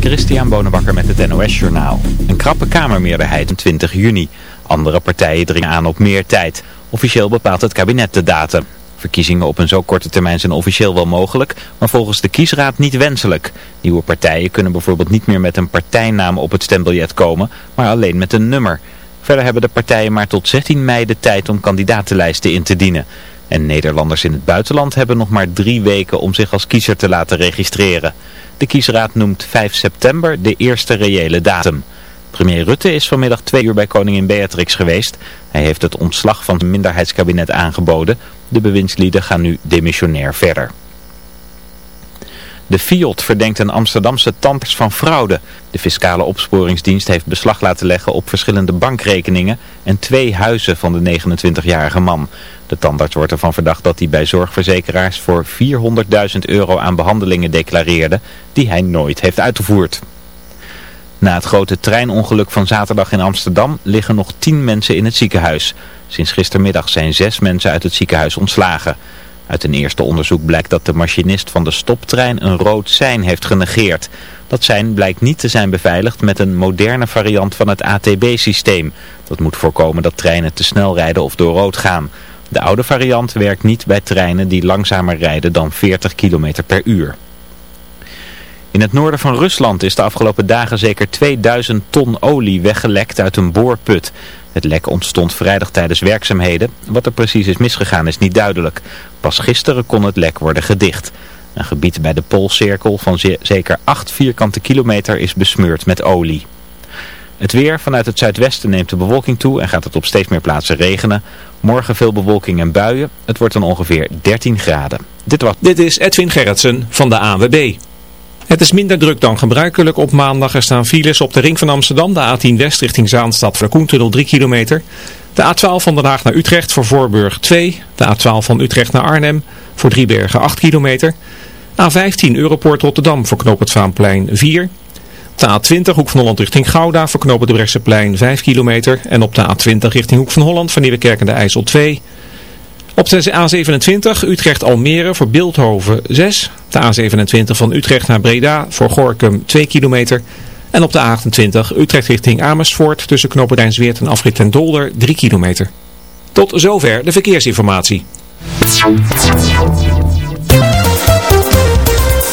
Christian Bonenbakker met het NOS Journaal. Een krappe kamermeerderheid 20 juni. Andere partijen dringen aan op meer tijd. Officieel bepaalt het kabinet de datum. Verkiezingen op een zo korte termijn zijn officieel wel mogelijk, maar volgens de kiesraad niet wenselijk. Nieuwe partijen kunnen bijvoorbeeld niet meer met een partijnaam op het stembiljet komen, maar alleen met een nummer. Verder hebben de partijen maar tot 16 mei de tijd om kandidatenlijsten in te dienen. En Nederlanders in het buitenland hebben nog maar drie weken om zich als kiezer te laten registreren. De kiesraad noemt 5 september de eerste reële datum. Premier Rutte is vanmiddag twee uur bij koningin Beatrix geweest. Hij heeft het ontslag van het minderheidskabinet aangeboden. De bewindslieden gaan nu demissionair verder. De FIOD verdenkt een Amsterdamse tandarts van fraude. De fiscale opsporingsdienst heeft beslag laten leggen op verschillende bankrekeningen en twee huizen van de 29-jarige man. De tandarts wordt ervan verdacht dat hij bij zorgverzekeraars voor 400.000 euro aan behandelingen declareerde die hij nooit heeft uitgevoerd. Na het grote treinongeluk van zaterdag in Amsterdam liggen nog 10 mensen in het ziekenhuis. Sinds gistermiddag zijn zes mensen uit het ziekenhuis ontslagen. Uit een eerste onderzoek blijkt dat de machinist van de stoptrein een rood sein heeft genegeerd. Dat sein blijkt niet te zijn beveiligd met een moderne variant van het ATB-systeem. Dat moet voorkomen dat treinen te snel rijden of door rood gaan. De oude variant werkt niet bij treinen die langzamer rijden dan 40 km per uur. In het noorden van Rusland is de afgelopen dagen zeker 2000 ton olie weggelekt uit een boorput. Het lek ontstond vrijdag tijdens werkzaamheden. Wat er precies is misgegaan is niet duidelijk. Pas gisteren kon het lek worden gedicht. Een gebied bij de Poolcirkel van zeker 8 vierkante kilometer is besmeurd met olie. Het weer vanuit het zuidwesten neemt de bewolking toe en gaat het op steeds meer plaatsen regenen. Morgen veel bewolking en buien. Het wordt dan ongeveer 13 graden. Dit, was... Dit is Edwin Gerritsen van de AWB. Het is minder druk dan gebruikelijk op maandag. Er staan files op de ring van Amsterdam, de A10 West richting Zaanstad, Verkoentunnel 3 kilometer. De A12 van Den Haag naar Utrecht voor Voorburg 2. De A12 van Utrecht naar Arnhem voor Driebergen 8 kilometer. A15 Europoort Rotterdam voor Knoop het Vaanplein 4. De A20 Hoek van Holland richting Gouda voor Knoop het Brechtseplein 5 kilometer. En op de A20 richting Hoek van Holland van Nieuwekerk en de IJssel 2 op de A27 Utrecht-Almere voor Beeldhoven 6. De A27 van Utrecht naar Breda voor Gorkum 2 kilometer. En op de A28 Utrecht richting Amersfoort tussen Knopenrijnsweert en Afrit en Dolder 3 kilometer. Tot zover de verkeersinformatie.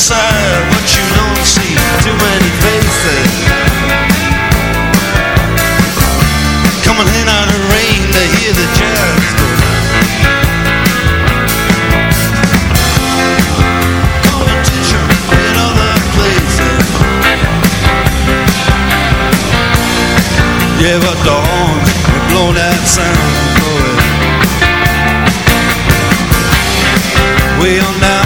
Inside, but you don't see too many faces. Coming in out of rain to hear the jazz go. Competition in other places. river dawn, we blow that sound, it. Way on down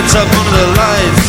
Gets up under the lights,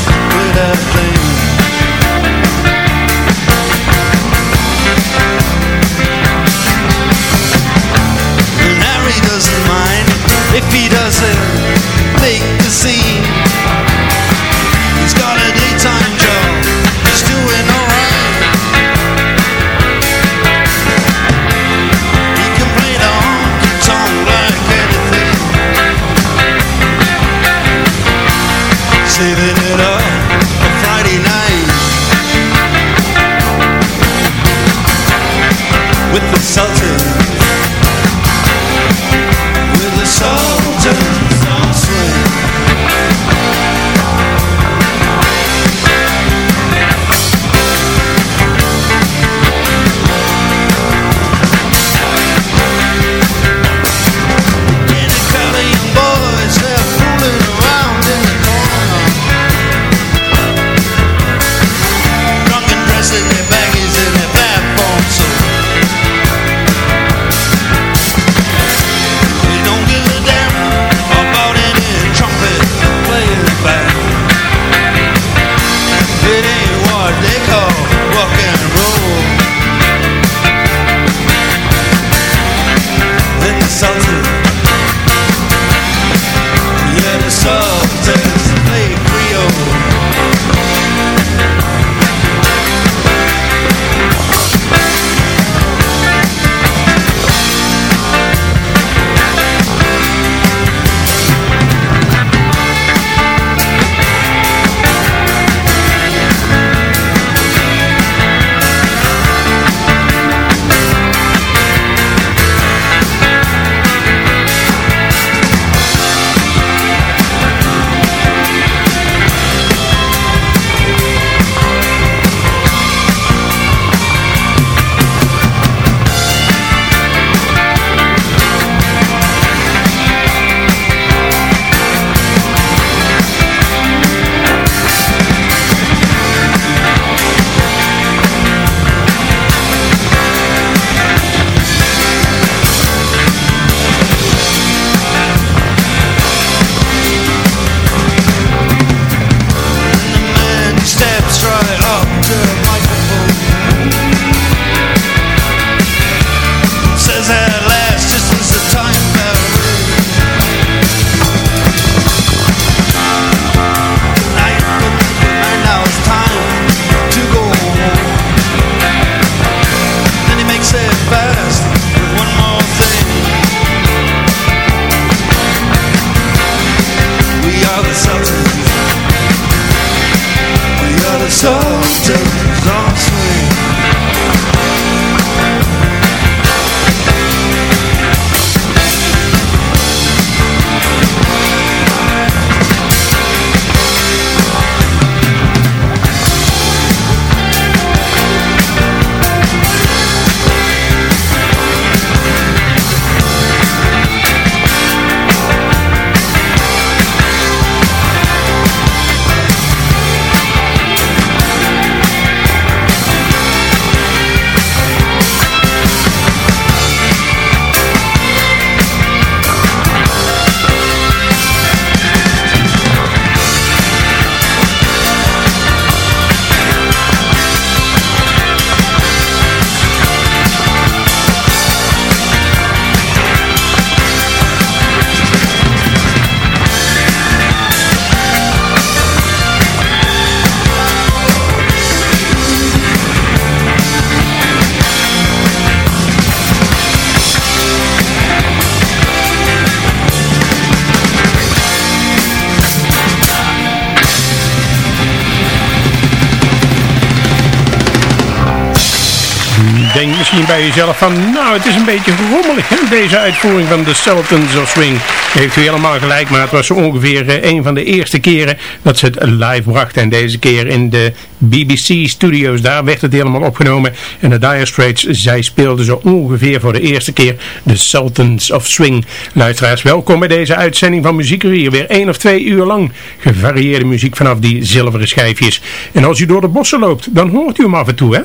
jezelf van, nou het is een beetje rommelig hè, deze uitvoering van de Sultans of Swing. Heeft u helemaal gelijk, maar het was ongeveer uh, een van de eerste keren dat ze het live brachten. En deze keer in de BBC Studios, daar werd het helemaal opgenomen. En de Dire Straits, zij speelden zo ongeveer voor de eerste keer de Sultans of Swing. Luisteraars, welkom bij deze uitzending van Muziekuur. Weer één of twee uur lang gevarieerde muziek vanaf die zilveren schijfjes. En als u door de bossen loopt, dan hoort u hem af en toe, hè?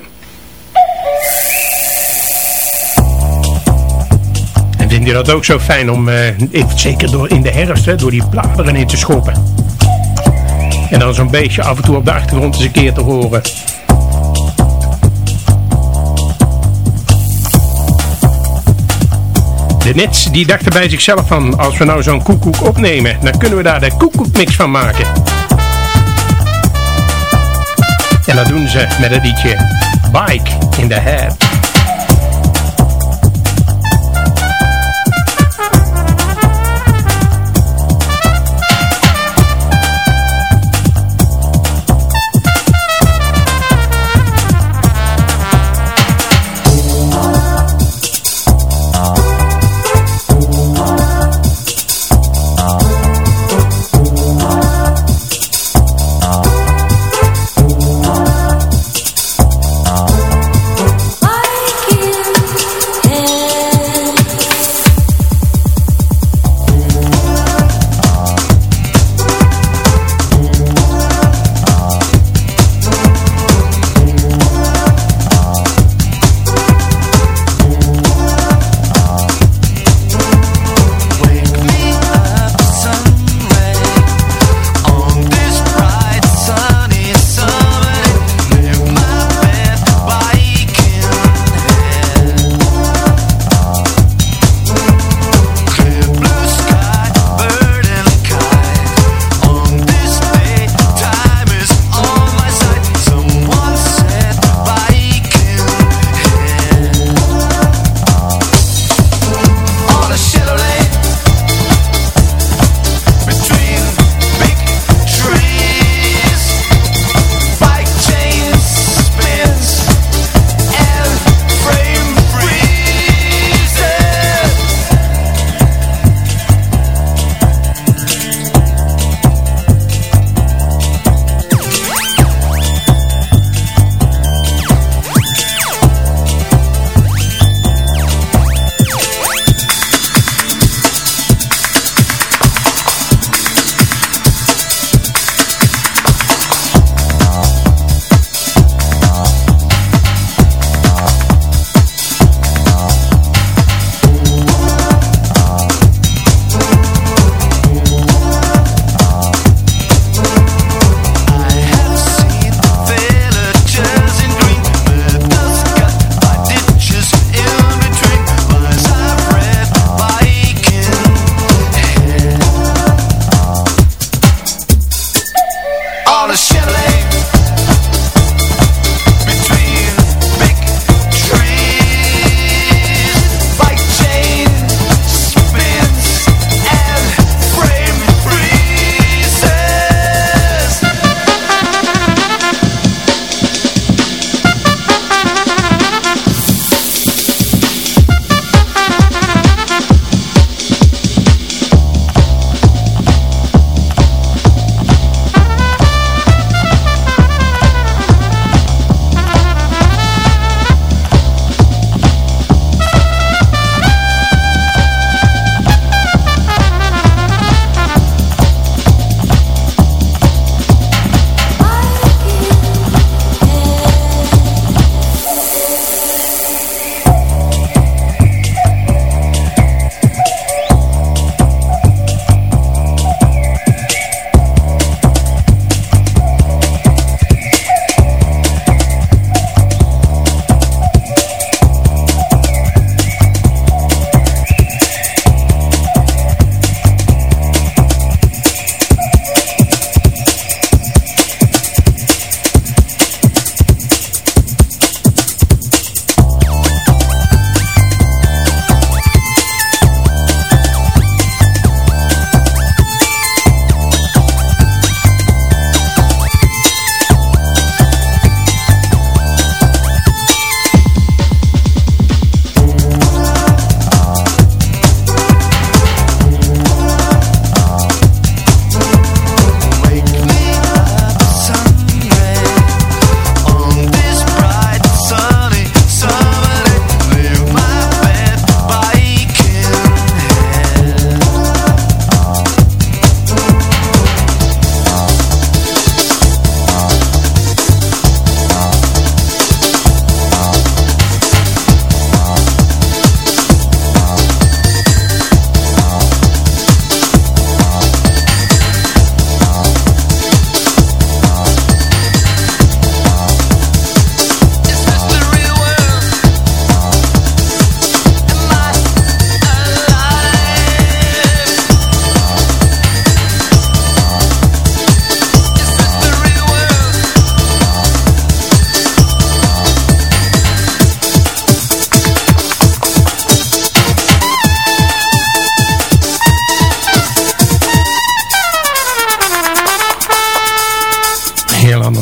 Vind je dat ook zo fijn om, uh, zeker door in de herfst, hè, door die bladeren in te schoppen? En dan zo'n beetje af en toe op de achtergrond eens een keer te horen. De Nets die dachten bij zichzelf van, als we nou zo'n koekoek opnemen, dan kunnen we daar de koekoekmix van maken. En dat doen ze met het liedje Bike in the Head.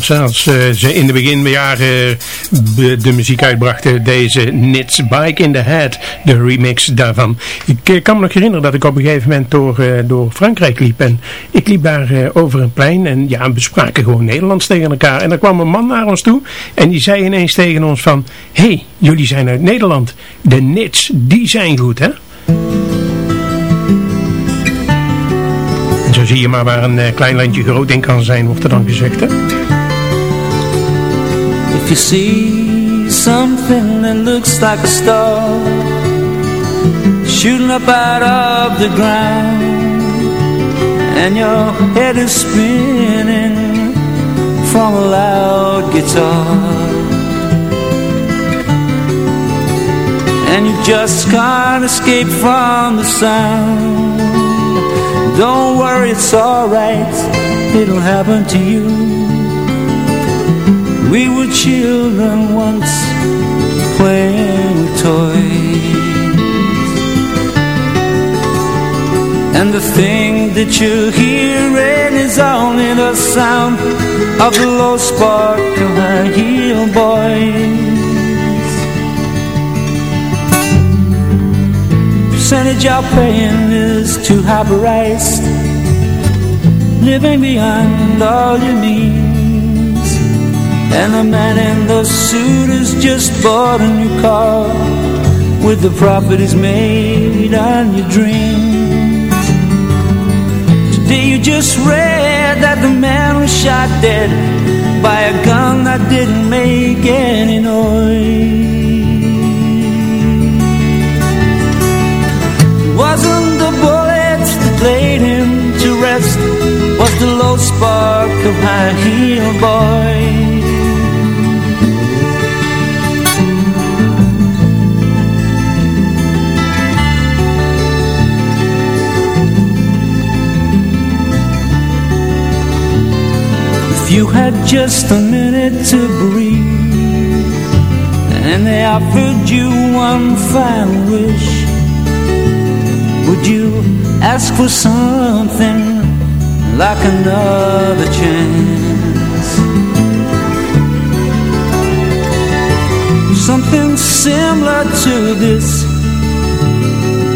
Was als eh, ze in de beginjaren de, muziek uitbrachten. Deze Nits Bike in the Head, de remix daarvan. Ik eh, kan me nog herinneren dat ik op een gegeven moment door, eh, door Frankrijk liep. En ik liep daar over een plein en ja, we spraken gewoon Nederlands tegen elkaar. En er kwam een man naar ons toe en die zei ineens tegen ons van... Hé, hey, jullie zijn uit Nederland. De Nits, die zijn goed hè? zo zie je maar waar een klein landje groot in kan zijn, wordt er dan gezegd. Hè? If you see something that looks like a star Shooting up out of the ground And your head is spinning from a loud guitar And you just can't escape from the sound don't worry, it's alright It'll happen to you We were children once Playing with toys. And the thing that you're hearing Is only the sound Of the low spark of high heel boys. Percentage you're paying is too high priced Living beyond all your means And the man in the suit has just bought a new car With the profit he's made on your dreams. Today you just read that the man was shot dead By a gun that didn't make any noise. Wasn't the bullet that laid him to rest Was the low spark of high heel boy you had just a minute to breathe And they offered you one final wish. Would you ask for something like another chance? Something similar to this.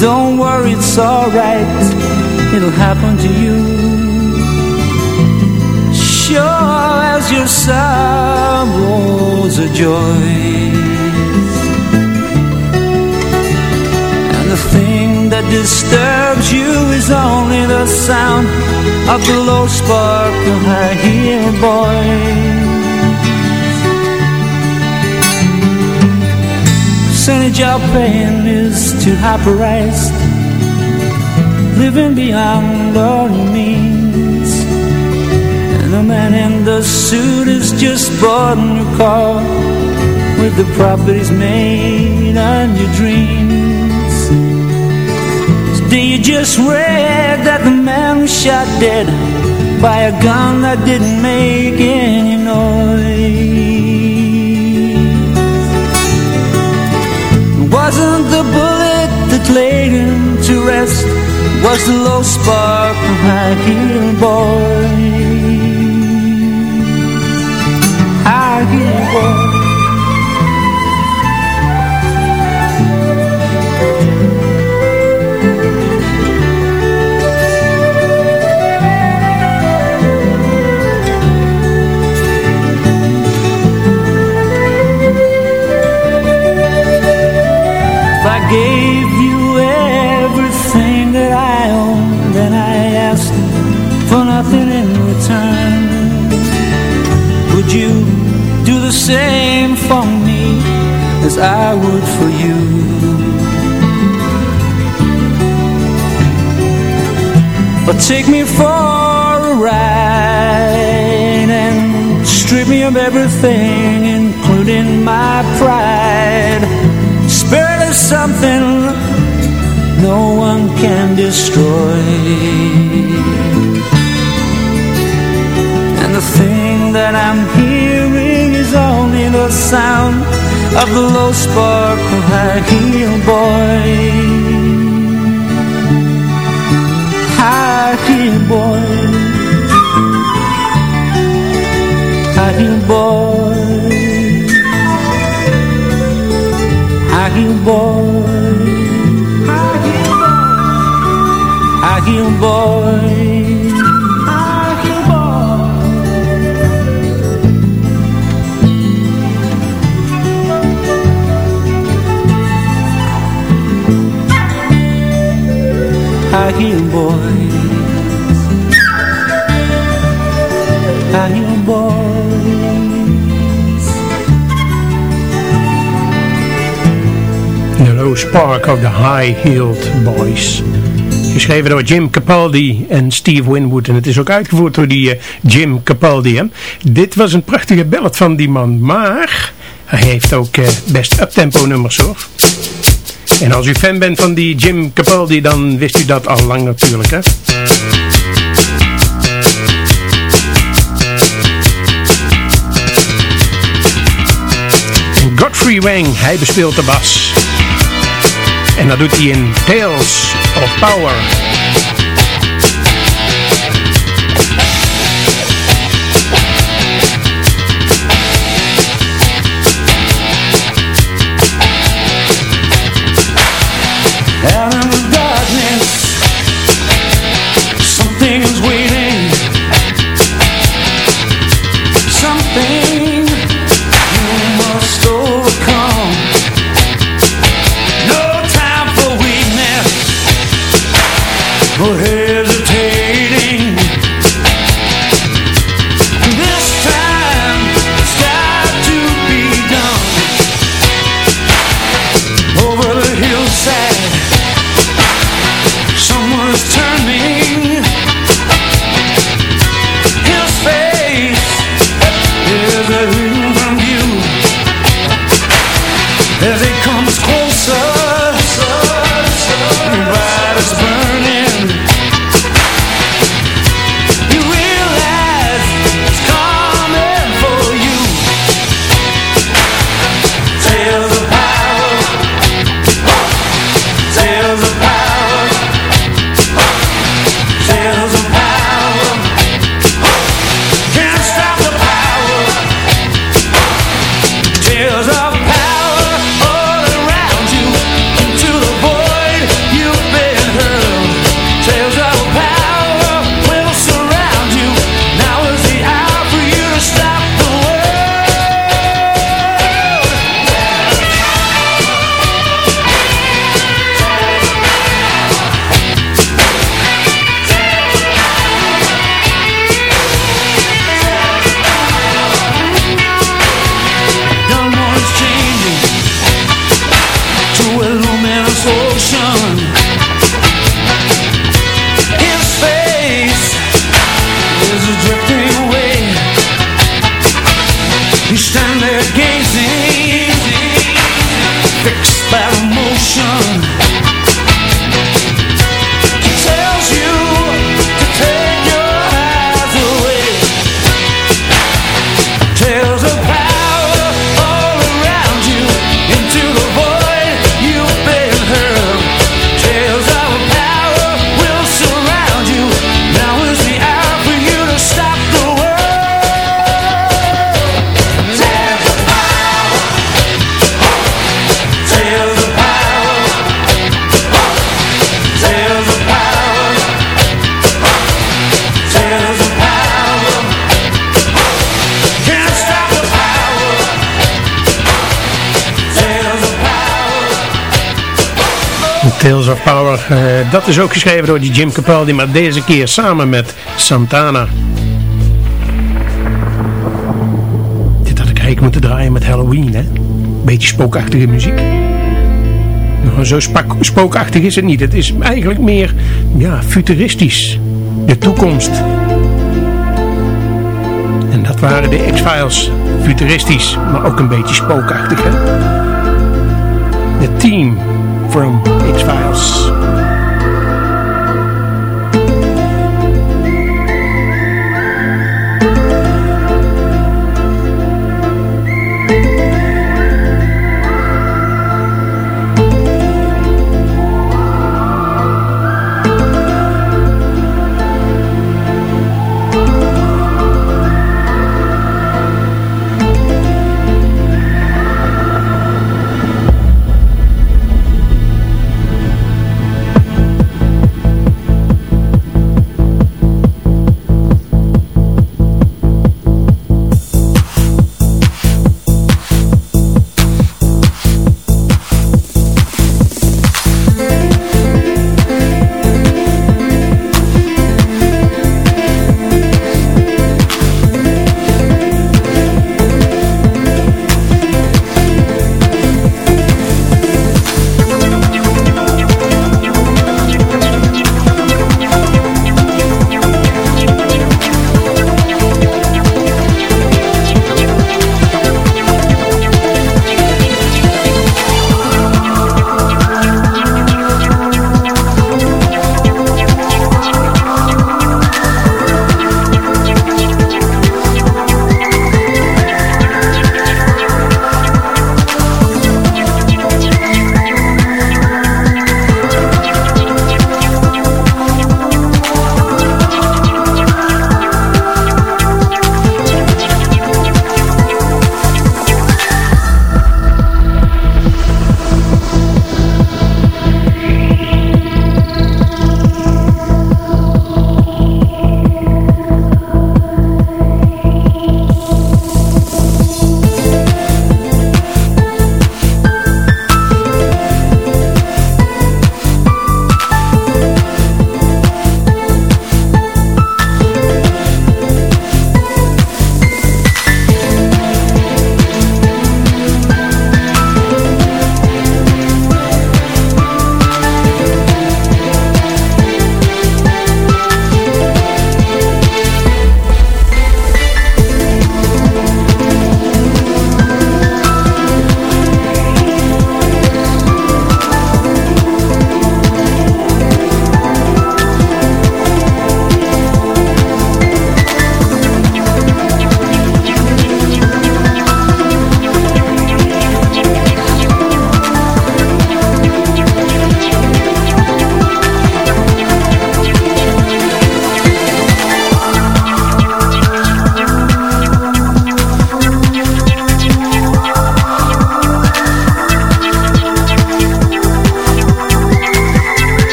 Don't worry, it's alright. It'll happen to you Sure as your sorrows are joy And the thing that disturbs you is only the sound of the low spark of high heel boys. Percentage you're paying is too high priced, living beyond all your means. The man in the suit is just bought a new car with the properties made on your dreams. Do you just read that the man was shot dead by a gun that didn't make any noise? wasn't the bullet that laid him to rest, was the low spark high heel boy. world. Do the same for me As I would for you. Or take me for a ride And strip me of everything Including my pride. Spirit is something no one can destroy. And the thing that I'm here the sound Of the low spark of high heel boy High heel boy High heel boy. High heel boy. High heel boy. High heel boys. High heel boys. The Low Spark of the High-Heeled Boys. Geschreven door Jim Capaldi en Steve Winwood. En het is ook uitgevoerd door die eh, Jim Capaldi. Hè. Dit was een prachtige ballad van die man. Maar hij heeft ook eh, best uptempo nummers hoor. En als u fan bent van die Jim Capaldi, dan wist u dat al lang natuurlijk. Hè. Godfrey Wang, hij bespeelt de bas. En dat doet hij in Tales of Power. Of Power, eh, dat is ook geschreven door die Jim Capaldi, maar deze keer samen met Santana. Dit had ik eigenlijk moeten draaien met Halloween, hè? Beetje spookachtige muziek. Nou, zo spookachtig is het niet. Het is eigenlijk meer, ja, futuristisch. De toekomst. En dat waren de X-Files. Futuristisch, maar ook een beetje spookachtig, hè? The team from cristãos.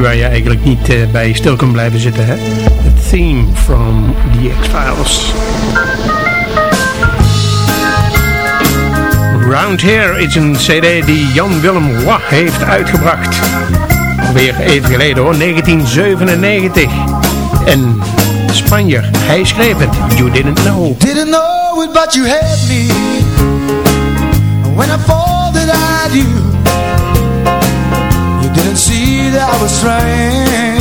Waar je eigenlijk niet uh, bij stil kan blijven zitten. Hè? The theme from The X-Files. Round Here is een cd die Jan Willem Wah heeft uitgebracht. Alweer even geleden hoor, 1997. En Spanjer, hij schreef het. You didn't know. Didn't know it, but you had me. When I fall that I do. Didn't see that I was trying.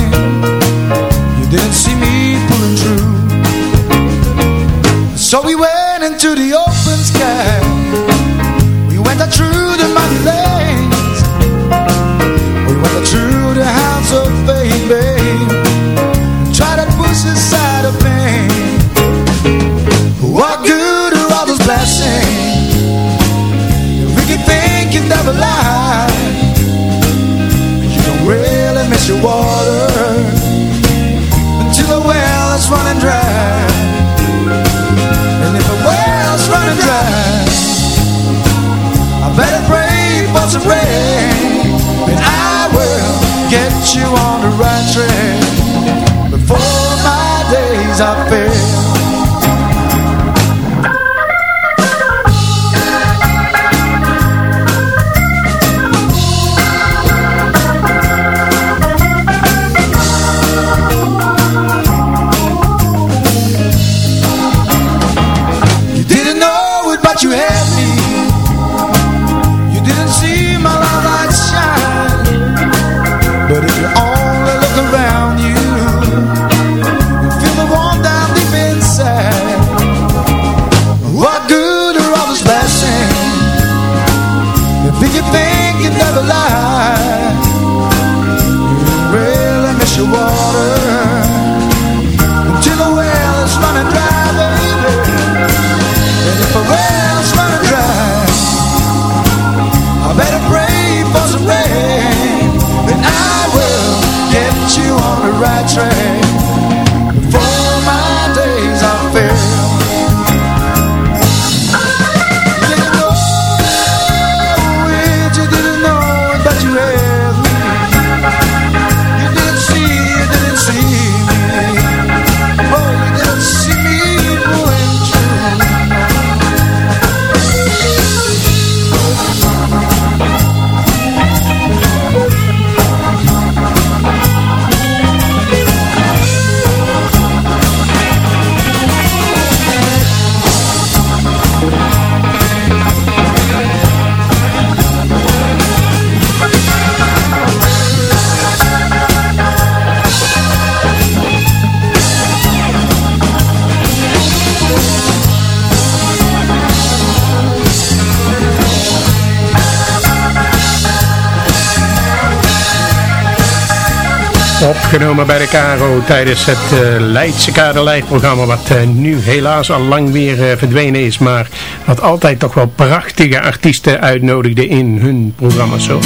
Opgenomen bij de Caro tijdens het uh, Leidse Kaderlijfprogramma wat uh, nu helaas al lang weer uh, verdwenen is. Maar wat altijd toch wel prachtige artiesten uitnodigde in hun programma's zo.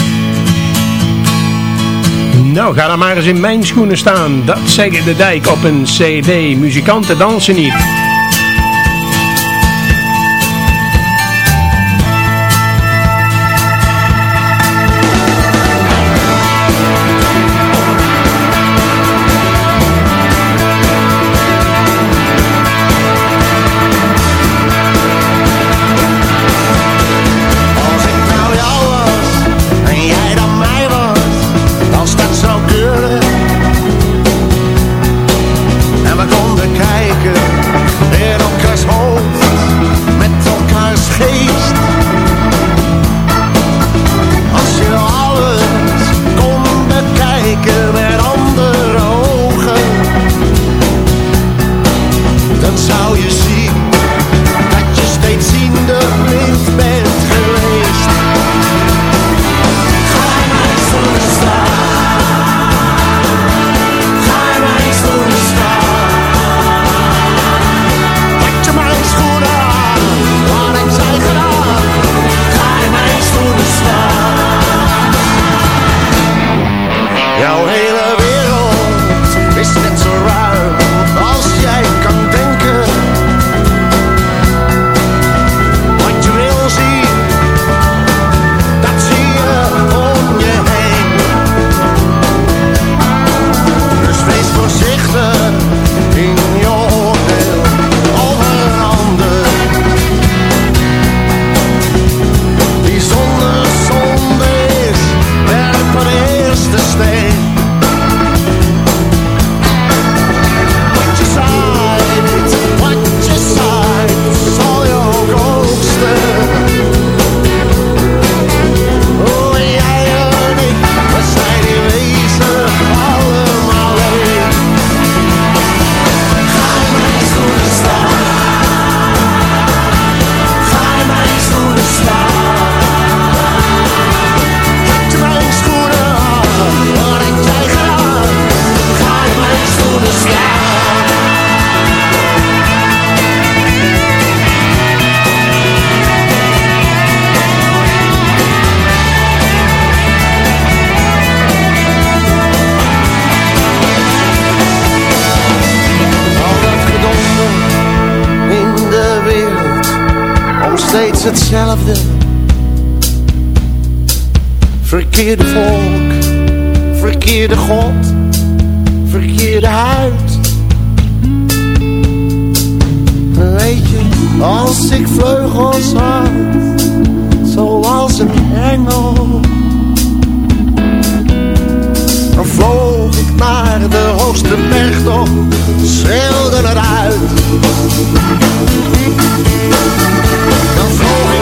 Nou, ga dan maar eens in mijn schoenen staan. Dat zeggen de dijk op een cd. Muzikanten dansen niet. Hetzelfde. Verkeerde volk, verkeerde god, verkeerde huid. Weet je, als ik vleugels had, zoals een engel. Dan vloog ik naar de hoogste bergtop, schreeuwde eruit. soul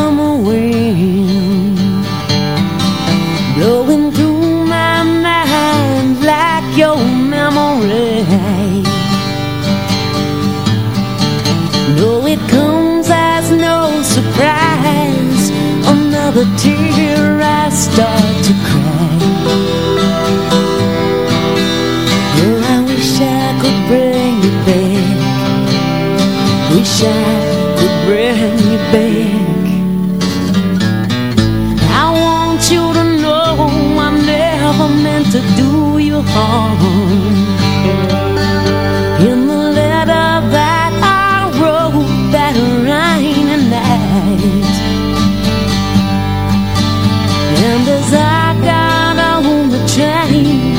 summer wind blowing through my mind like your memory. No, it comes as no surprise. Another tear I start to cry. Oh, I wish I could bring you back. Wish I could bring you back. In the letter that I wrote that rainy night, and as I got on the train,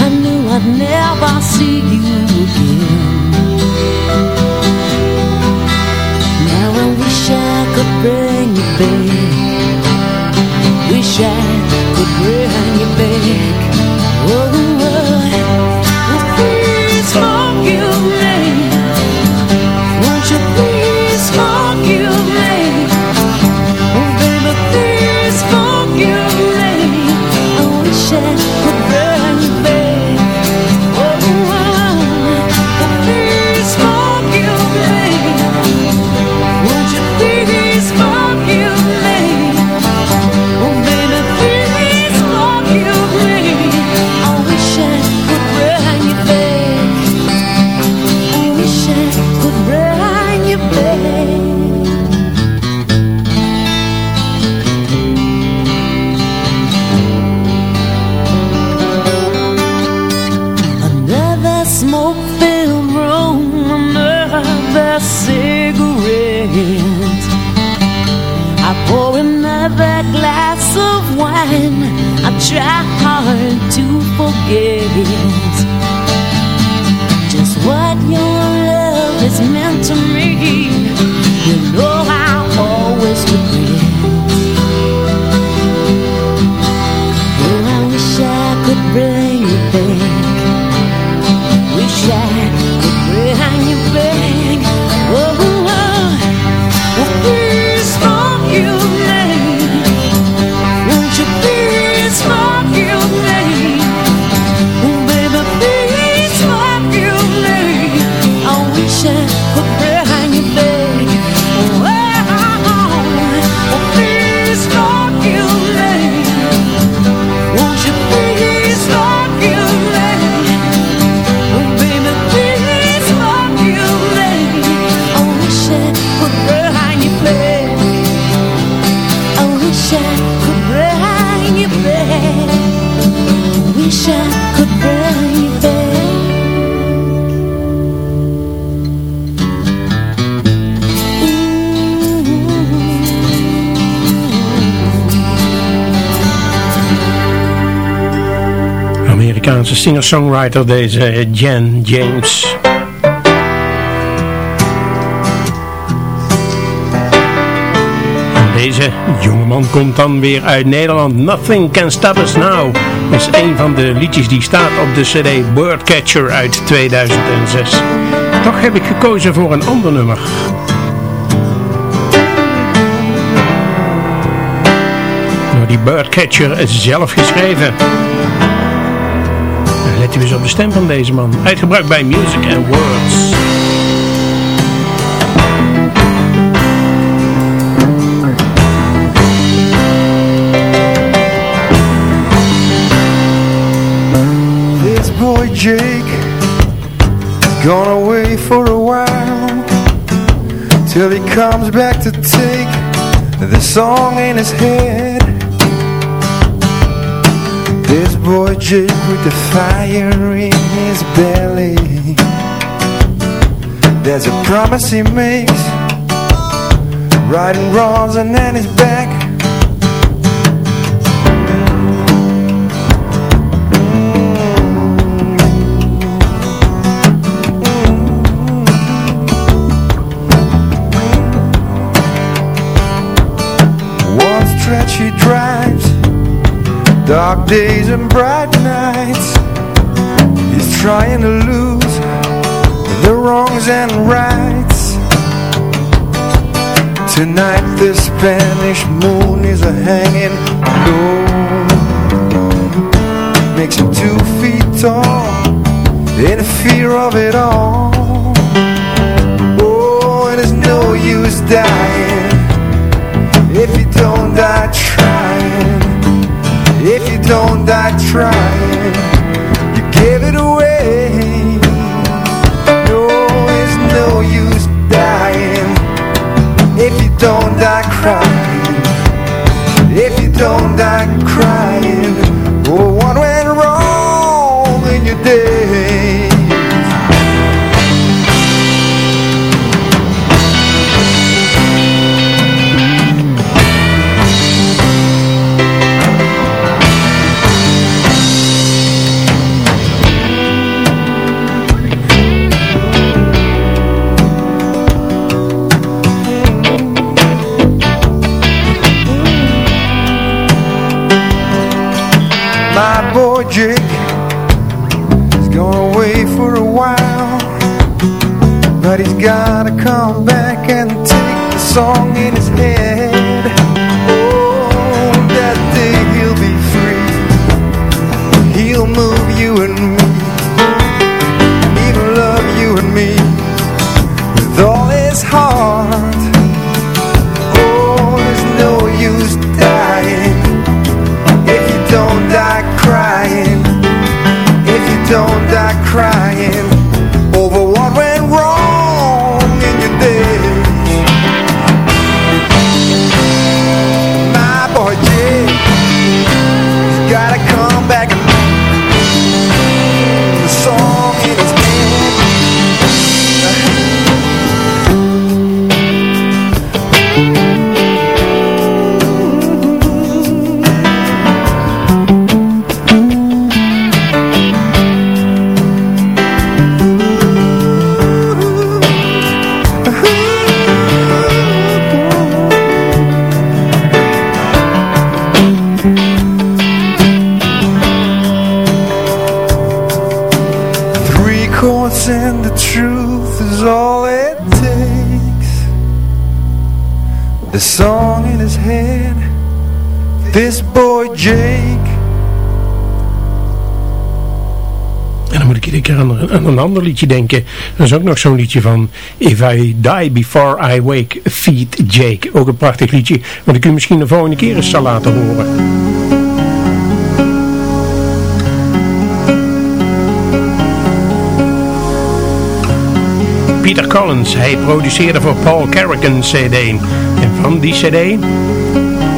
I knew I'd never see you again. Now I wish I could bring you back. Wish I could bring you smoke-filled room, another cigarette. I pour another glass of wine. I try hard to forget Amerikaanse singer-songwriter deze Jan James. Deze jongeman komt dan weer uit Nederland. Nothing Can Stop Us Now is een van de liedjes die staat op de cd Birdcatcher uit 2006. Toch heb ik gekozen voor een ander nummer. Door die Birdcatcher zelf geschreven. Let u eens op de stem van deze man. Bij Music and Words. This boy Jake has gone away for a while Till he comes back to take the song in his head This boy Jake with the fire in his belly. There's a promise he makes. Riding wrongs and then he's back. One stretch he drives Dark days and bright nights. He's trying to lose The wrongs and rights. Tonight the Spanish moon is a hanging low Makes him two feet tall In fear of it all. Oh, and there's no use dying if you don't die if you don't die trying, you give it away. No, it's no use dying if you don't die crying, if you don't die crying. Oh, what went wrong in your day? The song in his head, this boy Jake. En dan moet ik iedere keer aan, een- ander liedje denken. Er is ook nog zo'n liedje van If I Die Before I Wake, Feed Jake. Ook een prachtig liedje, wat ik u misschien de volgende keer eens zal laten horen. Peter Collins, hij produceerde voor Paul Carrigan CD. Van die CD,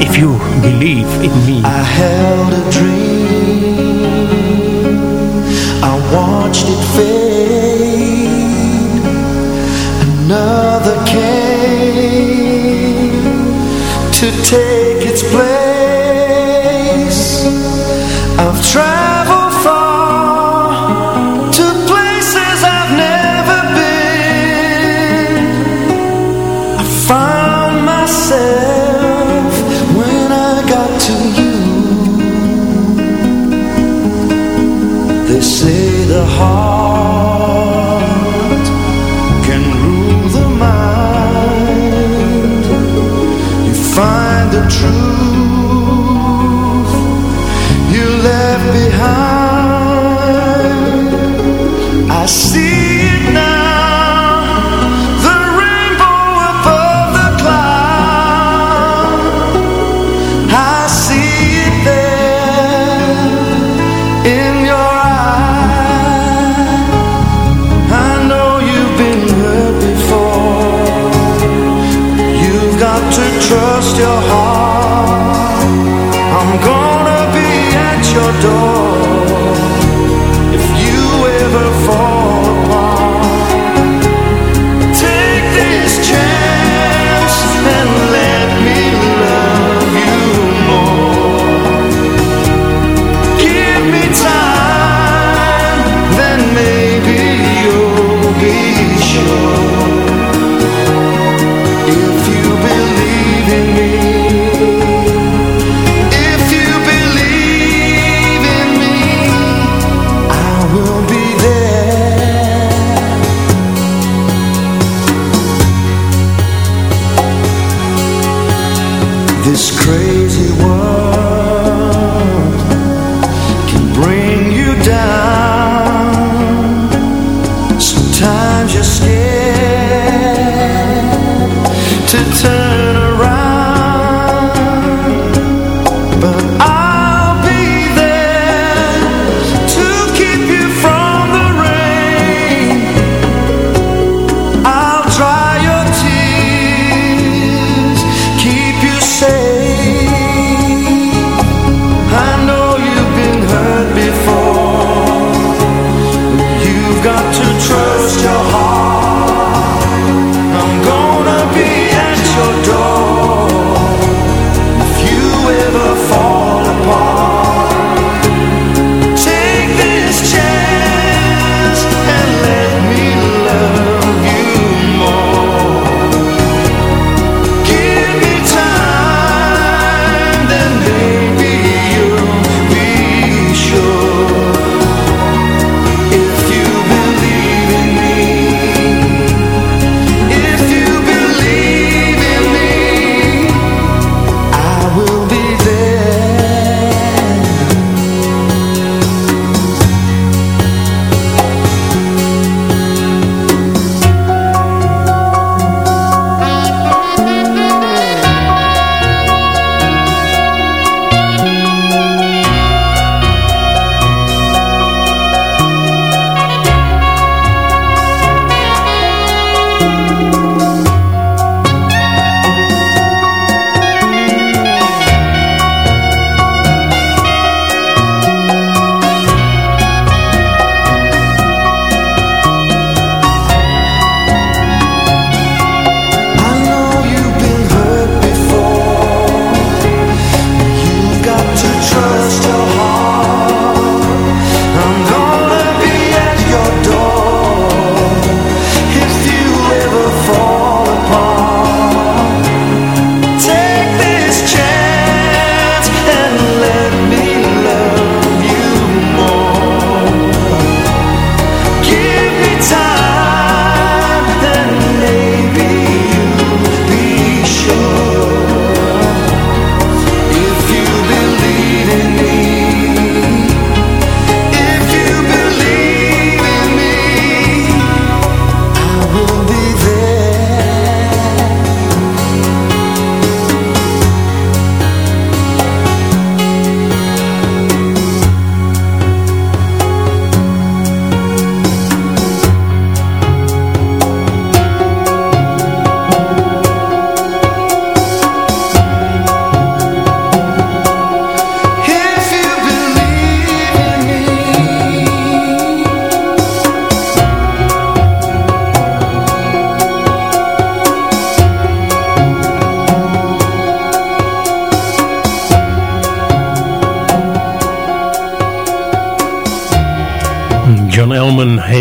If You Believe in Me. I held a dream. I watched it fade. Another came To take its place. I've traveled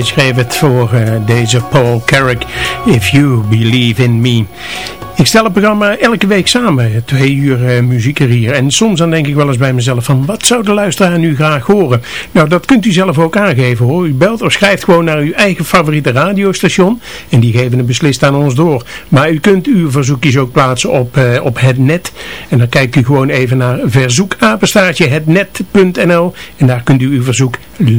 schreef het voor eh, deze Paul Carrick, If You Believe In Me. Ik stel het programma elke week samen, twee uur uh, muziek er hier. En soms dan denk ik wel eens bij mezelf van, wat zou de luisteraar nu graag horen? Nou, dat kunt u zelf ook aangeven hoor. U belt of schrijft gewoon naar uw eigen favoriete radiostation. En die geven het beslist aan ons door. Maar u kunt uw verzoekjes ook plaatsen op, uh, op het net. En dan kijkt u gewoon even naar verzoekapenstaartje hetnet.nl. En daar kunt u uw verzoek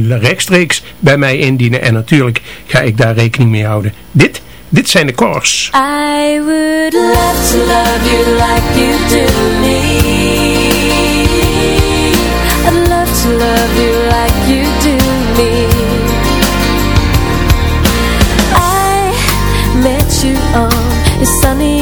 rechtstreeks bij mij indienen. En natuurlijk ga ik daar rekening mee houden. Dit Dit zijn de chorus. I would love to love you like you do me. I'd love to love you like you do me. I met you on a sunny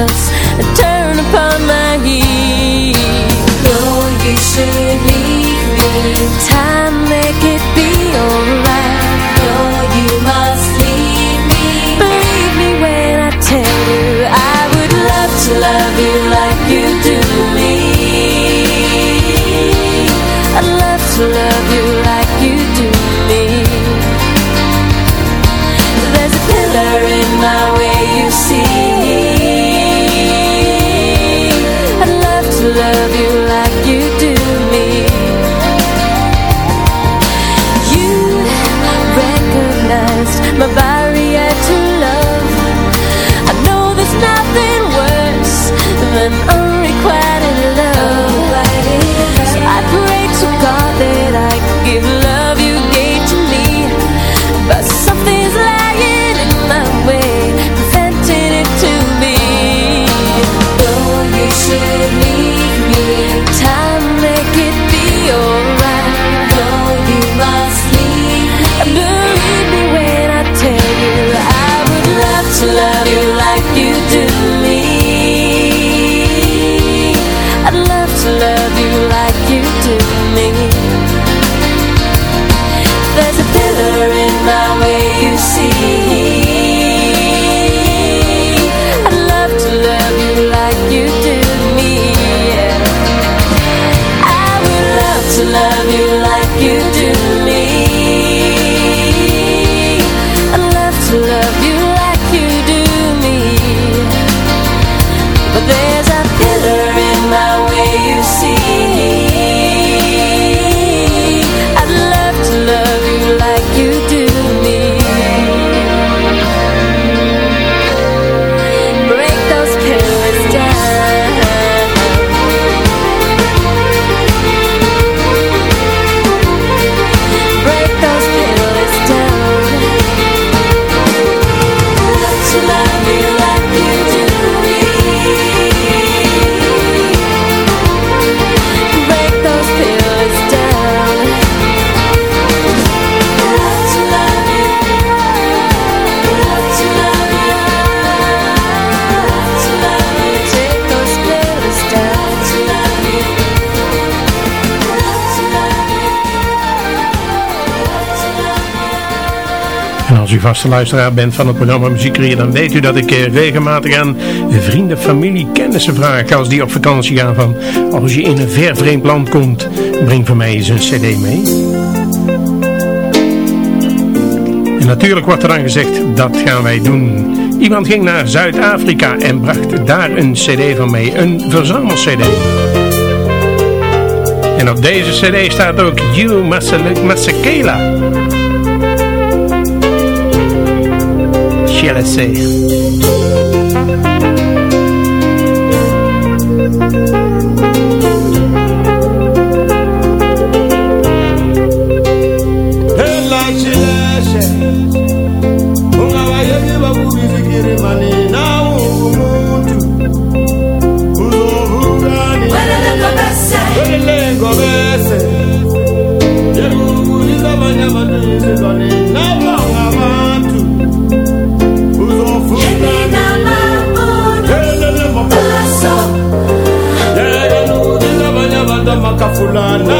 us And turn upon my heel No, you should leave me. Time make it be alright als u vaste luisteraar bent van het programma Muziekreer, dan weet u dat ik eh, regelmatig aan vrienden, familie, kennissen vraag als die op vakantie gaan van als je in een ver vreemd land komt, breng voor mij eens een cd mee. En natuurlijk wordt er dan gezegd, dat gaan wij doen. Iemand ging naar Zuid-Afrika en bracht daar een cd van mee, een verzamel-cd. En op deze cd staat ook You Masekela. Chile, say. fulana